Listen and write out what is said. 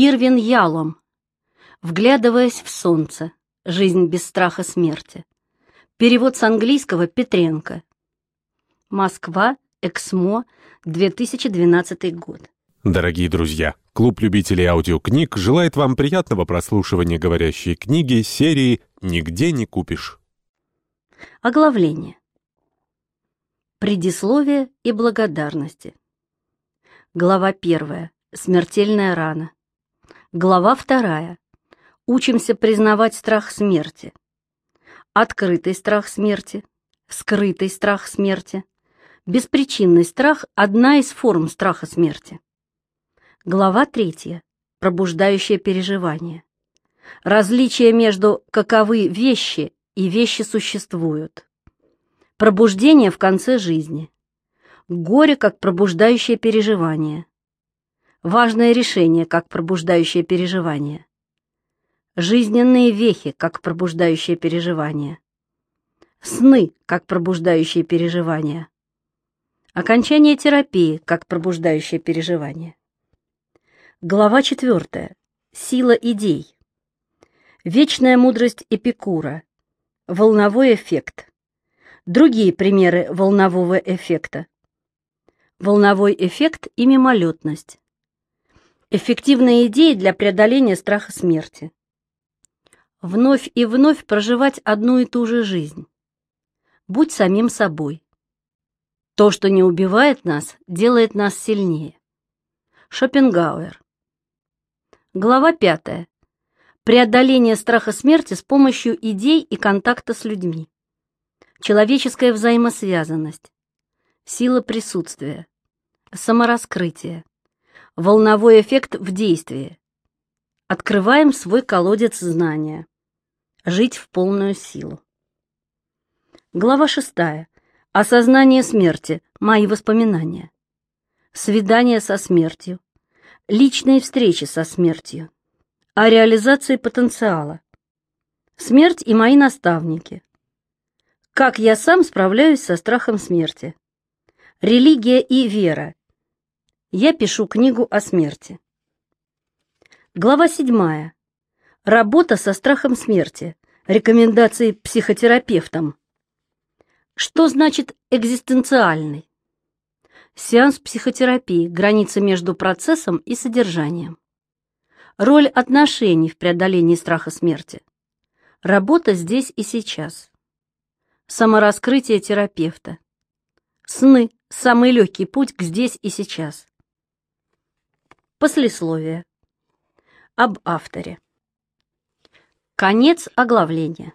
Ирвин Ялом. Вглядываясь в солнце. Жизнь без страха смерти. Перевод с английского Петренко. Москва, Эксмо, 2012 год. Дорогие друзья, клуб любителей аудиокниг желает вам приятного прослушивания говорящей книги серии «Нигде не купишь». Оглавление. Предисловие и благодарности. Глава первая. Смертельная рана. Глава вторая. Учимся признавать страх смерти. Открытый страх смерти. Скрытый страх смерти. Беспричинный страх – одна из форм страха смерти. Глава третья. Пробуждающее переживание. Различие между «каковы вещи» и «вещи существуют». Пробуждение в конце жизни. Горе как пробуждающее переживание. Важное решение как пробуждающее переживание. Жизненные вехи как пробуждающее переживание. Сны как пробуждающее переживание. Окончание терапии как пробуждающее переживание. Глава четвертая. Сила идей. Вечная мудрость Эпикура. Волновой эффект. Другие примеры волнового эффекта. Волновой эффект и мимолетность. Эффективные идеи для преодоления страха смерти. Вновь и вновь проживать одну и ту же жизнь. Будь самим собой. То, что не убивает нас, делает нас сильнее. Шопенгауэр. Глава пятая. Преодоление страха смерти с помощью идей и контакта с людьми. Человеческая взаимосвязанность. Сила присутствия. Самораскрытие. Волновой эффект в действии. Открываем свой колодец знания. Жить в полную силу. Глава шестая. Осознание смерти. Мои воспоминания. Свидание со смертью. Личные встречи со смертью. О реализации потенциала. Смерть и мои наставники. Как я сам справляюсь со страхом смерти? Религия и вера. Я пишу книгу о смерти. Глава 7. Работа со страхом смерти. Рекомендации психотерапевтам. Что значит экзистенциальный? Сеанс психотерапии. Граница между процессом и содержанием. Роль отношений в преодолении страха смерти. Работа здесь и сейчас. Самораскрытие терапевта. Сны – самый легкий путь к здесь и сейчас. Послесловие. Об авторе. Конец оглавления.